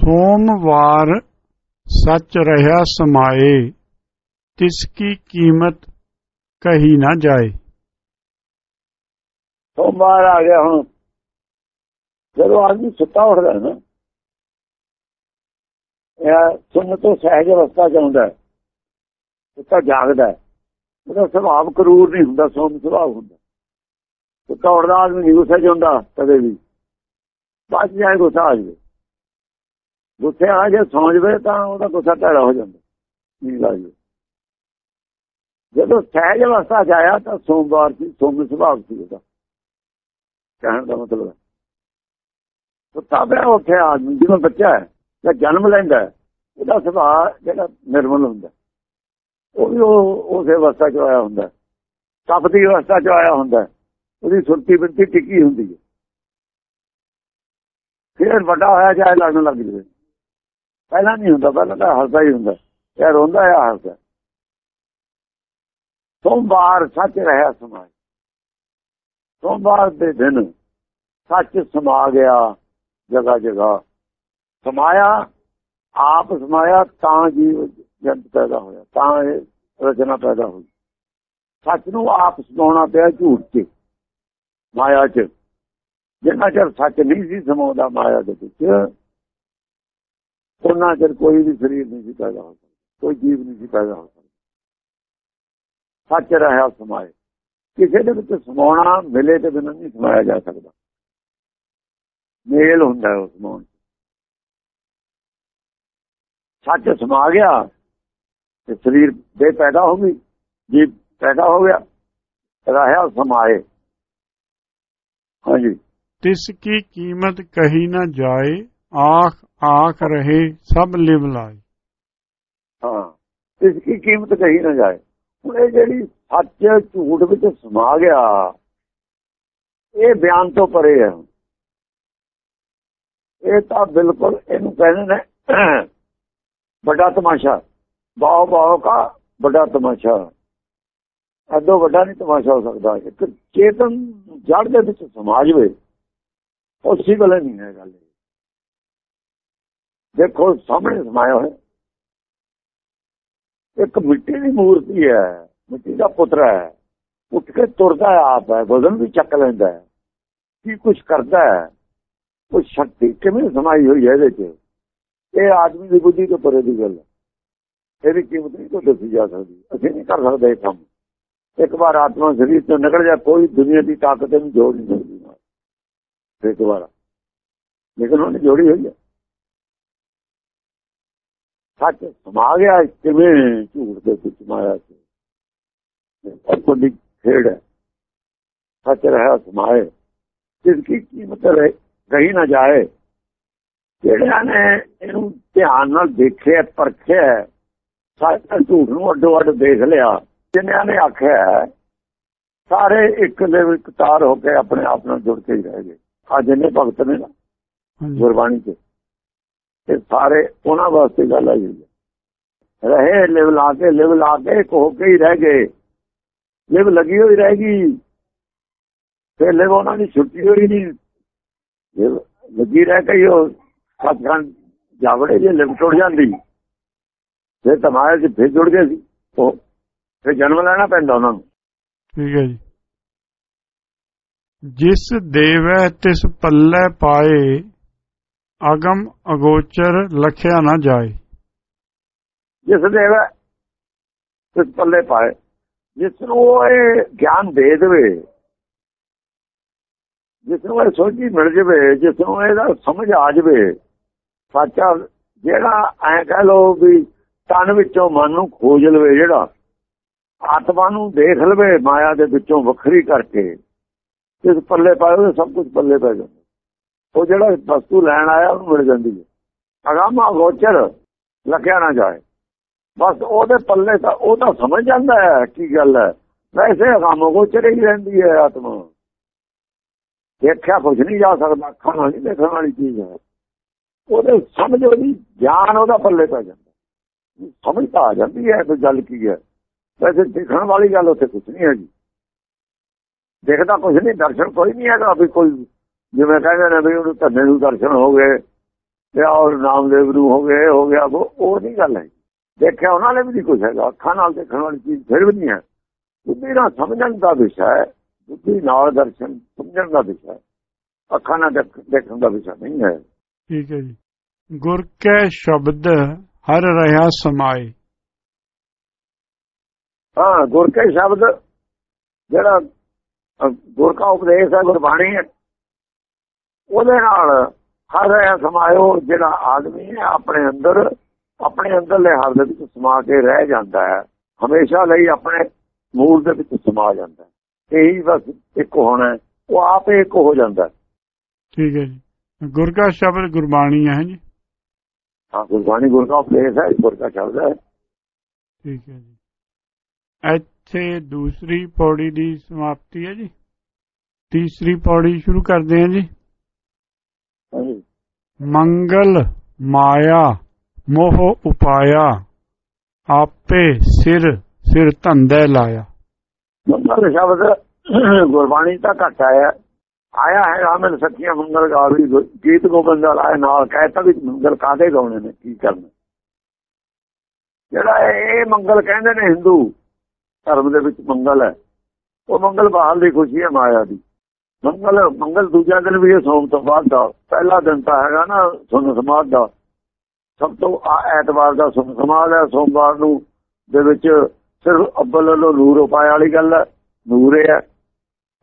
ਸੋਮਵਾਰ ਸੱਚ ਰਹਾ ਸਮਾਏ, ਤਿਸ ਕੀ ਕੀਮਤ ਕਹੀ ਨਾ ਜਾਏ। ਸੋਮਵਾਰ ਆ ਗਿਆ ਹੁਣ। ਜਦੋਂ ਆਦਮੀ ਸੁੱਤਾ ਉੱਠਦਾ ਨਾ, ਇਹ ਸੁਣ ਤੋਂ ਸਹਿਜ ਅਵਸਥਾ ਚ ਹੁੰਦਾ ਹੈ ਸੁੱਤਾ ਜਾਗਦਾ ਹੈ। ਉਹਦਾ ਸੁਭਾਅ ਕਰੂਰ ਨਹੀਂ ਹੁੰਦਾ, ਸੋਮ ਸੁਭਾਵ ਹੁੰਦਾ। ਸੁੱਤਾ ਉੱਠਦਾ, ਆਦਮੀ ਨਹੀਂ ਗੁੱਸੇ ਚ ਕਦੇ ਵੀ। ਬਾਅਦ ਜਾਏ ਗੁੱਸਾ ਆ ਜਾਵੇ। ਗੁੱਸੇ ਆ ਜੇ ਸੌਂ ਜਵੇ ਤਾਂ ਉਹਦਾ ਗੁੱਸਾ ਢੜਾ ਹੋ ਜਾਂਦਾ। ਨੀਂਦ ਆ ਜਾਵੇ ਜਦੋਂ ਸਹਿਜ ਅਵਸਥਾ ਚ ਆਇਆ ਤਾਂ ਸੋਮਵਾਰ ਸੀ, ਸੋਮ ਸੁਭਾਅ ਸੀ ਉਹਦਾ। ਕਹਿਣ ਦਾ ਮਤਲਬ ਹੈ। ਸੁੱਤਾ ਪਿਆ ਉੱਠਿਆ ਆਦਮੀ ਜਿਵੇਂ ਬੱਚਾ ਹੈ, ਜਾਂ ਜਨਮ ਲੈਂਦਾ ਉਹਦਾ ਸੁਭਾਅ ਜਿਹੜਾ ਨਿਰਮਲ ਹੁੰਦਾ ਉਹ ਵੀ ਉਹ ਉਸੇ ਅਵਸਥਾ ਚ ਆਇਆ ਹੁੰਦਾ ਤਪ ਦੀ ਅਵਸਥਾ ਚ ਆਇਆ ਹੁੰਦਾ ਉਹਦੀ ਸੁਰਤੀ ਬਿਰਤੀ ਟਿੱਕੀ ਹੁੰਦੀ ਹੈ। ਫਿਰ ਵੱਡਾ ਹੋਇਆ ਜਾਏ ਲੜਨ ਲੱਗ ਜਵੇ। ਪਹਿਲਾਂ ਨਹੀਂ ਹੁੰਦਾ, ਪਹਿਲਾਂ ਤਾਂ ਹੱਸਦਾ ਹੀ ਹੁੰਦਾ। ਇਹ ਰੋਂਦਾ ਹੈ ਹੱਸਦਾ। ਸੋਮਵਾਰ ਸੱਚ ਰਹਿਆ ਸਮਾਜ। ਸੋਮਵਾਰ ਦੇ ਦਿਨ ਸੱਚ ਸਮਾ ਗਿਆ ਜਗਾ ਜਗਾ। ਸਮਾਇਆ, ਆਪ ਸਮਾਇਆ, ਤਾਂ ਜੀਵ ਜੰਤ ਪੈਦਾ ਹੋਇਆ, ਤਾਂ ਇਹ ਰਚਨਾ ਪੈਦਾ ਹੋਈ। ਸੱਚ ਨੂੰ ਆਪ ਸਮਾਉਣਾ ਪਿਆ ਝੂਠ ਤੇ, ਮਾਇਆ 'ਚ। ਜਿੰਨਾ ਚਿਰ ਸੱਚ ਨਹੀਂ ਸੀ ਸਮਾਉਂਦਾ ਮਾਇਆ ਦੇ ਵਿੱਚ ਉਹਨਾਂ ਚਿਰ ਕੋਈ ਵੀ ਸਰੀਰ ਨਹੀਂ ਸੀ ਪੈਦਾ ਹੋ ਸਕਦਾ, ਕੋਈ ਜੀਵ ਨਹੀਂ ਸੀ ਪੈਦਾ ਹੋ ਸਕਦਾ। ਸੱਚ ਰਹਾ ਸਮਾਏ। ਕਿਸੇ ਦੇ ਵਿੱਚ ਸਮਾਉਣਾ ਮਿਲੇ ਤੇ ਬਿਨਾਂ ਨਹੀਂ ਸਮਾਇਆ ਜਾ ਸਕਦਾ। ਮੇਲ ਹੁੰਦਾ ਉਸ ਮੌਨ ਸੱਚ ਸਮਾ ਗਿਆ ਤੇ ਸਰੀਰ ਦੇ ਪੈਦਾ ਹੋ ਗਈ, ਜੀਵ ਪੈਦਾ ਹੋ ਗਿਆ, ਰਹਾ ਸਮਾਏ। ਹਾਂਜੀ। ਤਿਸ ਕੀ ਕੀਮਤ ਕਹੀ ਨਾ ਜਾਏ ਆਖ ਆਖ ਰਹੇ ਸਭ ਲਿਵ ਲਾਏ ਹਾਂ, ਇਸ ਦੀ ਕੀਮਤ ਕਹੀ ਨਾ ਜਾਏ। ਹੁਣ ਇਹ ਜਿਹੜੀ ਸੱਚ ਝੂਠ ਵਿੱਚ ਸਮਾ ਗਿਆ, ਇਹ ਬਿਆਨ ਤੋਂ ਪਰੇ ਹੈ। ਇਹ ਤਾਂ ਬਿਲਕੁਲ ਇਹਨੂੰ ਕਹਿੰਦੇ ਨੇ, ਵੱਡਾ ਤਮਾਸ਼ਾ। ਬਾਉ ਬਾਉ ਕਾ ਵੱਡਾ ਤਮਾਸ਼ਾ। ਅਦੋ ਵੱਡਾ ਨਹੀਂ ਤਮਾਸ਼ਾ ਹੋ ਸਕਦਾ। ਇੱਕ ਚੇਤਨ ਜੜ ਦੇ ਵਿੱਚ ਸਮਾ ਵੇ ਉਸੇ ਵੇਲੇ ਨਹੀਂ ਹੈ ਗੱਲ ਦੇਖੋ ਸਾਹਮਣੇ ਸਮਾਇਆ ਹੋਇਆ ਇੱਕ ਮਿੱਟੀ ਦੀ ਮੂਰਤੀ ਹੈ ਮਿੱਟੀ ਦਾ ਪੁੱਤਰ ਹੈ ਉੱਠ ਕੇ ਤੁਰਦਾ ਆਪ ਹੈ ਵਜ਼ਨ ਵੀ ਚੱਕ ਲੈਂਦਾ ਹੈ ਕੀ ਕੁਝ ਕਰਦਾ ਹੈ ਉਹ ਸ਼ਕਤੀ ਕਿਵੇਂ ਸਮਾਈ ਹੋਈ ਹੈ ਇਹਦੇ 'ਚ ਇਹ ਆਦਮੀ ਦੀ ਬੁੱਧੀ ਤੋਂ ਪਰੇ ਦੀ ਗੱਲ ਹੈ ਇਹਦੀ ਕੀਮਤ ਨਹੀਂ ਕੋਈ ਦੱਸੀ ਜਾ ਸਕਦੀ ਅਸੀਂ ਨਹੀਂ ਕਰ ਸਕਦੇ ਇਹ ਕੰਮ ਇੱਕ ਵਾਰ ਆਤਮਾ ਸਰੀਰ ਤੋਂ ਨਿਕਲ ਜਾ ਕੋਈ ਦੁਨੀਆ ਦੀ ਤਾਕਤ ਇਹਨੂੰ ਜੋੜ ਨਹੀਂ ਸਕਦੀ ਫਿਰ ਦੁਬਾਰਾ ਲੇਕਿਨ ਉਹਨੇ ਜੋੜੀ ਹੋਈ ਹੈ ਸੱਚ ਸਮਾ ਗਿਆ ਕਿਵੇਂ ਝੂਠ ਦੇ ਵਿੱਚ ਮਾਇਆ ਚ ਕੋਈ ਖੇੜ ਸੱਚ ਰਹਾ ਸਮਾਏ। ਜਿਸ ਕੀ ਕੀਮਤ ਰਹੇ ਨਾ ਜਾਏ। ਜਿਹੜਿਆਂ ਨੇ ਇਹਨੂੰ ਧਿਆਨ ਨਾਲ ਦੇਖਿਆ ਪਰਖਿਆ ਸੱਚ ਝੂਠ ਨੂੰ ਅੱਡੋ ਅੱਡ ਦੇਖ ਲਿਆ ਜਿਨ੍ਹਾਂ ਨੇ ਆਖਿਆ ਸਾਰੇ ਇੱਕ ਦੇ ਇੱਕ ਤਾਰ ਹੋ ਕੇ ਆਪਣੇ ਆਪ ਨਾਲ ਜੁੜ ਕੇ ਹੀ ਰਹਿ ਗਏ। ਆ ਜਿੰਨੇ ਭਗਤ ਨੇ ਨਾ ਗੁਰਬਾਣੀ ਚ। ਇਹ ਸਾਰੇ ਉਹਨਾਂ ਵਾਸਤੇ ਗੱਲ ਆਈ ਹੋਈ ਰਹੇ, ਲਿਵ ਲਾ ਕੇ, ਲਿਵ ਲਾ ਕੇ ਕੋ ਕੇ ਹੀ ਰਹਿ ਗਏ। ਲਿਵ ਲੱਗੀ ਹੋਈ ਰਹਿ ਗਈ। ਤੇ ਲਿਵ ਉਹਨਾਂ ਦੀ ਛੁੱਟੀ ਹੋਈ ਨਹੀਂ। ਲਿਵ ਲੱਗੀ ਰਹਿ ਗਈ ਉਹ। ਸਤਗੰਨ ਜਾਵੜੇ ਜੇ ਲਿਵ ਟੁੱਟ ਜਾਂਦੀ। ਫਿਰ ਤਮਾਰੇ ਚ ਫਿਰ ਜੁੜ ਗਏ ਸੀ। ਉਹ ਫਿਰ ਜਨਮ ਲੈਣਾ ਪੈਂਦਾ ਉਹਨਾਂ ਨੂੰ। ਠੀਕ ਹੈ ਜੀ। ਜਿਸ ਦੇਵੈ ਤਿਸ ਪੱਲੇ ਪਾਏ ਅਗਮ ਅਗੋਚਰ ਲਖਿਆ ਨਾ ਜਾਏ। ਜਿਸ ਦੇਵੈ ਤਿਸ ਪੱਲੇ ਪਾਏ, ਜਿਸ ਨੂੰ ਇਹ ਗਿਆਨ ਦੇ ਦੇਵੇ, ਜਿਸ ਨੂੰ ਇਹ ਸੋਝੀ ਮਿਲ ਜਵੇ, ਜਿਸ ਨੂੰ ਇਹਦਾ ਸਮਝ ਆ ਜਵੇ, ਸੱਚਾ ਜਿਹੜਾ ਐ ਕਹ ਲੋ ਵੀ ਤਨ ਵਿੱਚੋਂ ਮਨ ਨੂੰ ਖੋਜ ਲਵੇ, ਜਿਹੜਾ ਆਤਮਾ ਨੂੰ ਦੇਖ ਲਵੇ ਮਾਇਆ ਦੇ ਵਿੱਚੋਂ ਵੱਖਰੀ ਕਰਕੇ ਇਸ ਪੱਲੇ ਪਾਏ ਸਭ ਕੁਝ ਪੱਲੇ ਪੈ ਜਾਂਦਾ। ਉਹ ਜਿਹੜਾ ਵਸਤੂ ਲੈਣ ਆਇਆ, ਉਹਨੂੰ ਮਿਲ ਜਾਂਦੀ ਹੈ। ਅਗਾਮਾ ਗੋਚਰ ਲਖਿਆ ਨਾ ਜਾਏ। ਬਸ ਉਹਦੇ ਪੱਲੇ ਤਾਂ, ਉਹ ਤਾਂ ਸਮਝ ਜਾਂਦਾ ਹੈ ਕੀ ਗੱਲ ਹੈ। ਵੈਸੇ ਅਗਾਮਾ ਗੋਚਰ ਹੀ ਰਹਿੰਦੀ ਹੈ ਆਤਮਾ। ਦੇਖਿਆ ਕੁਝ ਨਹੀਂ ਜਾ ਸਕਦਾ, ਅੱਖਾਂ ਨਾਲ ਨਹੀਂ ਦੇਖਣ ਵਾਲੀ ਚੀਜ਼ ਹੈ। ਉਹਦੇ ਸਮਝ ਉਹਦੀ, ਗਿਆਨ ਉਹਦਾ ਪੱਲੇ ਪੈ ਜਾਂਦਾ। ਸਮਝ ਤਾਂ ਆ ਜਾਂਦੀ ਹੈ ਕੋਈ ਗੱਲ ਕੀ ਹੈ। ਵੈਸੇ ਦੇਖਣ ਵਾਲੀ ਗੱਲ ਉੱਥੇ ਕੁਝ ਨਹੀਂ ਹੈਗੀ। ਦੇਖਦਾ ਕੁਝ ਨਹੀਂ, ਦਰਸ਼ਨ ਕੋਈ ਨਹੀਂ ਹੈਗਾ ਵੀ ਕੋਈ ਜਿਵੇਂ ਕਹਿੰਦੇ ਨੇ ਵੀ ਉਹਨੂੰ ਧੰਨੇ ਨੂੰ ਦਰਸ਼ਨ ਹੋ ਗਏ ਤੇ ਔਰ ਨਾਮਦੇਵ ਨੂੰ ਹੋ ਗਏ ਹੋ ਗਿਆ ਉਹ ਨਹੀਂ ਗੱਲ ਹੈ? ਦੇਖਿਆ ਉਹਨਾਂ ਨੇ ਵੀ ਨਹੀਂ ਕੁਝ ਹੈਗਾ ਅੱਖਾਂ ਨਾਲ ਦੇਖਣ ਵਾਲੀ ਚੀਜ਼ ਫਿਰ ਵੀ ਨਹੀਂ ਹੈ। ਬੁੱਧੀ ਨਾਲ ਸਮਝਣ ਦਾ ਵਿਸ਼ਾ ਹੈ ਬੁੱਧੀ ਨਾਲ ਦਰਸ਼ਨ ਸਮਝਣ ਦਾ ਵਿਸ਼ਾ ਹੈ ਅੱਖਾਂ ਨਾਲ ਦੇਖਣ ਦਾ ਵਿਸ਼ਾ ਨਹੀਂ ਹੈ। ਠੀਕ ਹੈ ਜੀ। ਗੁਰ ਕੈ ਸ਼ਬਦ ਹਰ ਰਹਾ ਸਮਾਏ। ਹਾਂ ਗੁਰ ਕੇ ਸ਼ਬਦ ਜਿਹੜਾ ਗੁਰ ਕਾ ਉਪਦੇਸ਼ ਹੈ ਗੁਰਬਾਣੀ ਹੈ। ਉਹਦੇ ਨਾਲ ਹਰ ਰਹਾ ਸਮਾਇਓ ਜਿਹੜਾ ਆਦਮੀ ਹੈ ਆਪਣੇ ਅੰਦਰ ਆਪਣੇ ਅੰਦਰਲੇ ਹਰ ਦੇ ਵਿੱਚ ਸਮਾ ਕੇ ਰਹਿ ਜਾਂਦਾ ਹੈ। ਹਮੇਸ਼ਾ ਲਈ ਆਪਣੇ ਮੂਲ ਦੇ ਵਿੱਚ ਸਮਾ ਜਾਂਦਾ ਹੈ। ਇਹੀ ਬਸ ਇੱਕ ਹੋਣਾ ਉਹ ਆਪੇ ਇੱਕ ਹੋ ਜਾਂਦਾ ਠੀਕ ਹੈ ਜੀ। ਗੁਰ ਕਾ ਸ਼ਬਦ ਗੁਰਬਾਣੀ ਹੈ ਜੀ। ਹਾਂ ਗੁਰਬਾਣੀ ਗੁਰ ਕਾ ਉਪਦੇਸ਼ ਹੈ ਗੁਰ ਸ਼ਬਦ ਹੈ। ਠੀਕ ਹੈ ਜੀ। ਇੱਥੇ ਦੂਸਰੀ ਪੌੜੀ ਦੀ ਸਮਾਪਤੀ ਹੈ ਜੀ। ਤੀਸਰੀ ਪੌੜੀ ਸ਼ੁਰੂ ਕਰਦੇ ਹਾਂ ਜੀ। ਮੰਗਲ ਮਾਇਆ ਮੋਹ ਉਪਾਇਆ ਆਪੇ ਸਿਰ ਸਿਰ ਧੰਦੇ ਲਾਇਆ। ਮੰਗਲ ਸ਼ਬਦ ਗੁਰਬਾਣੀ ਤਾਂ ਘੱਟ ਆਇਆ। ਆਇਆ ਹੈ ਰਾਮਨ ਸਖੀਆਂ ਮੰਗਲ ਗਾਵੀ ਗੀਤ ਗੋਬਿੰਦ ਲਾਇਆ ਨਾਲ ਕਹਿਤਾ ਵੀ ਮੰਗਲ ਕਾਦੇ ਗਾਉਣੇ ਨੇ ਕੀ ਕਰਨਾ। ਜਿਹੜਾ ਇਹ ਮੰਗਲ ਕਹਿੰਦੇ ਨੇ ਹਿੰਦੂ ਧਰਮ ਦੇ ਵਿੱਚ ਮੰਗਲ ਹੈ। ਉਹ ਮੰਗਲ ਬਾਹਰ ਦੀ ਖੁਸ਼ੀ ਹੈ ਮਾਇਆ ਦੀ। ਮੰਗਲ ਮੰਗਲ ਦੂਜਾ ਦਿਨ ਵੀ ਇਹ ਸੋਮ ਤੋਂ ਬਾਅਦ ਦਾ ਪਹਿਲਾ ਦਿਨ ਤਾਂ ਹੈਗਾ ਨਾ ਸੁਨ ਸਮਾਦ ਦਾ। ਸਭ ਤੋਂ ਐਤਵਾਰ ਦਾ ਸੁਨ ਸਮਾਦ ਹੈ ਸੋਮਵਾਰ ਨੂੰ ਦੇ ਵਿੱਚ ਸਿਰਫ ਅੱਬਲ ਵੱਲੋਂ ਨੂਰ ਉਪਾਇਆ ਵਾਲੀ ਗੱਲ ਹੈ ਨੂਰ ਹੈ।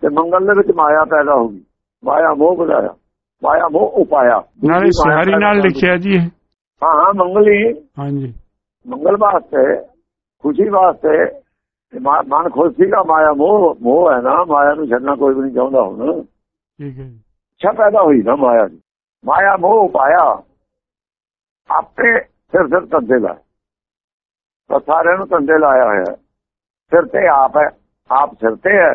ਤੇ ਮੰਗਲ ਦੇ ਵਿੱਚ ਮਾਇਆ ਪੈਦਾ ਹੋ ਗਈ। ਮਾਇਆ ਮੋਹ ਬੁਲਾਇਆ ਮਾਇਆ ਮੋਹ ਉਪਾਇਆ। ਨਾਲੇ ਸਿਹਾਰੀ ਨਾਲ ਲਿਖਿਆ ਜੀ ਹਾਂ ਹਾਂ ਮੰਗਲੀ ਹਾਂਜੀ। ਮੰਗਲ ਵਾਸਤੇ ਖੁਸ਼ੀ ਵਾਸਤੇ ਮਨ ਖੁਸ਼ ਸੀਗਾ ਮਾਇਆ ਮੋਹ ਮੋਹ ਹੈ ਨਾ ਮਾਇਆ ਨੂੰ ਛੱਡਣਾ ਕੋਈ ਵੀ ਨਹੀਂ ਚਾਹੁੰਦਾ ਹੁਣ। ਠੀਕ ਹੈ। ਇੱਛਾ ਪੈਦਾ ਹੋਈ ਨਾ ਮਾਇਆ ਦੀ। ਮਾਇਆ ਮੋਹ ਪਾਇਆ ਆਪੇ ਸਿਰ ਸਿਰ ਤੰਦੇ ਲਾ ਤਾਂ ਸਾਰਿਆਂ ਨੂੰ ਤੰਦੇ ਲਾਇਆ ਹੋਇਆ ਸਿਰ ਤੇ ਆਪ ਹੈ ਆਪ ਸਿਰ ਤੇ ਹੈ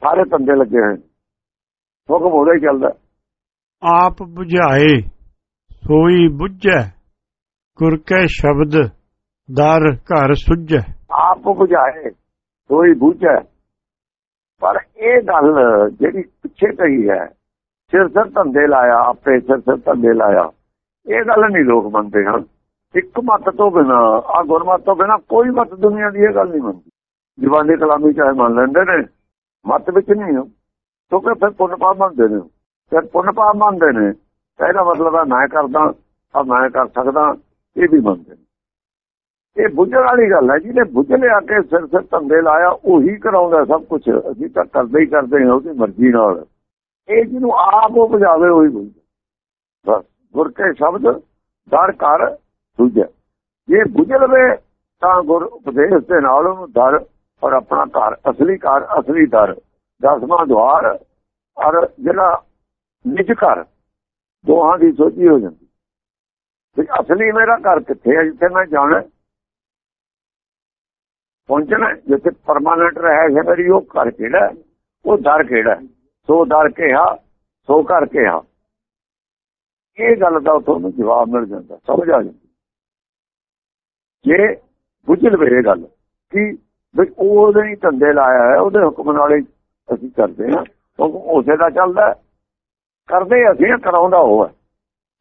ਸਾਰੇ ਤੰਦੇ ਲੱਗੇ ਹੋਏ। ਹੁਕਮ ਉਹਦਾ ਹੀ ਚੱਲਦਾ। ਆਪ 부ਝਾਏ ਸੋਈ ਬੁੱਝੈ ਗੁਰ ਕੈ ਸ਼ਬਦ ਦਰ ਘਰ ਸੁਝੈ। ਆਪ 부ਝਾਏ ਸੋਈ ਬੁੱਝੈ। ਪਰ ਇਹ ਗੱਲ ਜਿਹੜੀ ਪਿੱਛੇ ਕਹੀ ਹੈ, ਸਿਰ ਸਿਰ ਧੰਦੇ ਲਾਇਆ, ਆਪੇ ਸਿਰ ਸਿਰ ਧੰਦੇ ਲਾਇਆ। ਇਹ ਗੱਲ ਨਹੀਂ ਲੋਕ ਮੰਨਦੇ ਹਨ। ਇੱਕ ਮਤ ਤੋਂ ਬਿਨਾ ਆ ਗੁਰਮਤ ਤੋਂ ਬਿਨਾ ਕੋਈ ਮਤ ਦੁਨੀਆ ਦੀ ਇਹ ਗੱਲ ਨਹੀਂ ਮੰਨਦੀ। ਜਵਾਨੀ ਕਲਾਮੀ ਚਾਹੇ ਮੰਨ ਲੈਂਦੇ ਨੇ, ਮਤ ਵਿੱਚ ਨਹੀਂ ਹੋ। ਕਿਉਂਕਿ ਫਿਰ ਪੁੰਨ ਪਾਪ ਮੰਨਦੇ ਨੇ। ਫਿਰ ਪੁੰਨ ਪਾਪ ਮੰਨਦੇ ਨੇ ਇਹਦਾ ਮਤਲਬ ਹੈ ਮੈਂ ਕਰਦਾ ਆ ਮੈਂ ਕਰ ਸਕਦਾ, ਇਹ ਵੀ ਮੰਨਦੇ ਨੇ। ਇਹ ਬੁੱਝਣ ਵਾਲੀ ਗੱਲ ਹੈ ਜਿਹਨੇ ਬੁੱਝ ਲਿਆ ਕੇ ਸਿਰ ਸਿਰ ਧੰਦੇ ਲਾਇਆ, ਉਹੀ ਕਰਾਉਂਦਾ ਸਭ ਕੁਝ ਅਸੀਂ ਤਾਂ ਕਰਦੇ ਹੀ ਕਰਦੇ ਹਾਂ, ਉਹਦੀ ਮਰਜ਼ੀ ਨਾਲ। ਇਹ ਜਿਹਨੂੰ ਆਪ ਉਹ ਬੁਝਾਵੇ, ਉਹੀ ਬੁਝਦਾ। ਬਸ, ਗੁਰ ਕੇ ਸ਼ਬਦ, ਦਰ ਕਰ ਦੂਜਾ ਜੇ ਬੁਝ ਲਵੇ, ਤਾਂ ਗੁਰ ਉਪਦੇਸ਼ ਦੇ ਨਾਲ ਉਹਨੂੰ ਦਰ ਔਰ ਆਪਣਾ ਘਰ, ਅਸਲੀ ਘਰ, ਅਸਲੀ ਦਰ। ਦਸਵਾਂ ਦਵਾਰ ਔਰ ਜਿਹੜਾ ਨਿਜ ਘਰ, ਦੋਹਾਂ ਦੀ ਸੋਚੀ ਹੋ ਜਾਂਦੀ। ਅਸਲੀ ਮੇਰਾ ਘਰ ਕਿੱਥੇ ਹੈ? ਜਿੱਥੇ ਮੈਂ ਜਾਣਾ ਪਹੁੰਚਣਾ ਜਿੱਥੇ ਪਰਮਾਨੈਂਟ ਰਹਿ ਹੈ ਮੇਰੀ ਉਹ ਘਰ ਕਿਹੜਾ ਉਹ ਦਰ ਕਿਹੜਾ ਸੋ ਦਰ ਕਿਹਾ, ਸੋ ਘਰ ਕਿਹਾ। ਇਹ ਗੱਲ ਦਾ ਤੁਹਾਨੂੰ ਜਵਾਬ ਮਿਲ ਜਾਂਦਾ, ਸਮਝ ਆ ਜਾਂਦੀ। ਜੇ ਬੁੱਝ ਲਵੇ ਗੱਲ, ਕਿ ਵੀ ਉਹਦੇ ਹੀ ਧੰਦੇ ਲਾਇਆ ਹੈ ਉਹਦੇ ਹੁਕਮ ਨਾਲ ਹੀ ਅਸੀਂ ਕਰਦੇ ਹਾਂ, ਕਿਉਂਕਿ ਉਸੇ ਦਾ ਚੱਲਦਾ ਕਰਦੇ ਅਸੀਂ ਕਰਾਉਂਦਾ ਉਹ ਹੈ।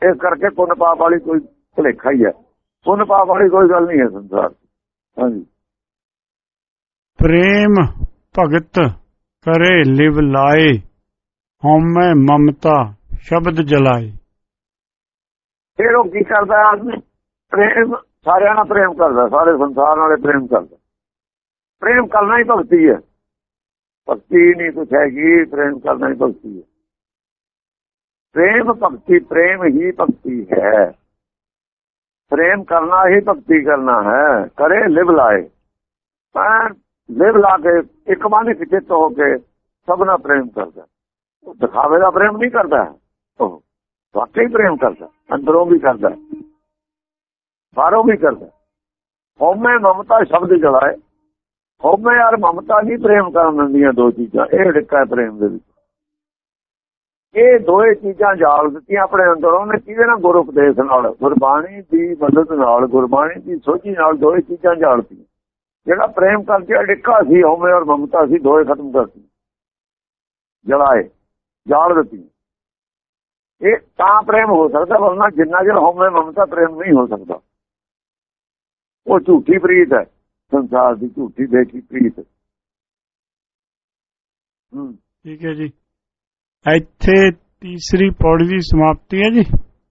ਇਸ ਕਰਕੇ ਪੁੰਨ ਪਾਪ ਵਾਲੀ ਕੋਈ ਭੁਲੇਖਾ ਹੀ ਹੈ। ਪੁੰਨ ਪਾਪ ਵਾਲੀ ਕੋਈ ਗੱਲ ਨਹੀਂ ਹੈ ਸੰਸਾਰ ਹਾਂਜੀ। ਪ੍ਰੇਮ ਭਗਤ ਕਰੇ ਲਿਵ ਲਾਏ ਹਉਮੈ ਮਮਤਾ ਸ਼ਬਦ ਜਲਾਏ ਫਿਰ ਉਹ ਕੀ ਕਰਦਾ ਆਦਮੀ ਪ੍ਰੇਮ ਸਾਰਿਆਂ ਨਾਲ ਪ੍ਰੇਮ ਕਰਦਾ ਸਾਰੇ ਸੰਸਾਰ ਨਾਲੇ ਪ੍ਰੇਮ ਕਰਦਾ ਪ੍ਰੇਮ ਕਰਨਾ ਹੀ ਭਗਤੀ ਹੈ ਭਗਤੀ ਨਹੀਂ ਕੁਛ ਹੈਗੀ ਪ੍ਰੇਮ ਕਰਨਾ ਹੀ ਭਗਤੀ ਹੈ ਪ੍ਰੇਮ ਭਗਤੀ ਪ੍ਰੇਮ ਹੀ ਭਗਤੀ ਹੈ ਪ੍ਰੇਮ ਕਰਨਾ ਹੀ ਭਗਤੀ ਕਰਨਾ ਹੈ ਕਰੇ ਲਿਵ ਲਾਏ ਤਾਂ ਲਿਵ ਲਾ ਕੇ ਇੱਕ ਮਾਨੇ ਚਿੱਤ ਹੋ ਕੇ ਸਭਨਾ ਪ੍ਰੇਮ ਕਰਦਾ। ਉਹ ਦਿਖਾਵੇ ਦਾ ਪ੍ਰੇਮ ਨਹੀਂ ਕਰਦਾ, ਉਹ ਵਾਕਈ ਪ੍ਰੇਮ ਕਰਦਾ, ਅੰਦਰੋਂ ਵੀ ਕਰਦਾ, ਬਾਹਰੋਂ ਵੀ ਕਰਦਾ। ਹਉਮੈ ਮਮਤਾ ਸ਼ਬਦ ਜਲਾਏ, ਹਉਮੈ ਯਾਰ ਮਮਤਾ ਨਹੀਂ ਪ੍ਰੇਮ ਕਰਨ ਦਿੰਦੀਆਂ ਦੋ ਚੀਜ਼ਾਂ, ਇਹ ਢਿੱਕਾ ਪ੍ਰੇਮ ਦੇ ਵਿੱਚ। ਇਹ ਦੋਏ ਚੀਜ਼ਾਂ ਜਾਲ ਦਿੱਤੀਆਂ ਆਪਣੇ ਅੰਦਰ, ਉਹਨੇ ਕਿਹਦੇ ਨਾਲ ਗੁਰ ਉਪਦੇਸ਼ ਨਾਲ? ਗੁਰਬਾਣੀ ਦੀ ਮਦਦ ਨਾਲ, ਗੁਰਬਾਣੀ ਦੀ ਸੋਝੀ ਨਾਲ ਦੋਏ ਚੀਜ਼ਾਂ ਜਾਲਤੀਆਂ ਜਿਹੜਾ ਪ੍ਰੇਮ ਕਰਕੇ ਢਿੱਕਾ ਸੀ, ਹਉਮੈ ਔਰ ਮਮਤਾ ਸੀ ਦੋਏ ਖਤਮ ਕਰਤੀ। ਜਲਾਏ, ਜਾਲ ਦਿੱਤੀ। ਇਹ ਤਾਂ ਪ੍ਰੇਮ ਹੋ ਸਕਦਾ, ਵਰਨਾ ਜਿੰਨਾ ਚਿਰ ਹੋਵੇ ਮਮਤਾ ਪ੍ਰੇਮ ਨਹੀਂ ਹੋ ਸਕਦਾ। ਉਹ ਝੂਠੀ ਪ੍ਰੀਤ ਹੈ, ਸੰਸਾਰ ਦੀ ਝੂਠੀ ਦੇਖੀ ਪ੍ਰੀਤ। ਠੀਕ ਹੈ ਜੀ। ਇੱਥੇ ਤੀਸਰੀ ਪੌੜੀ ਦੀ ਸਮਾਪਤੀ ਹੈ ਜੀ।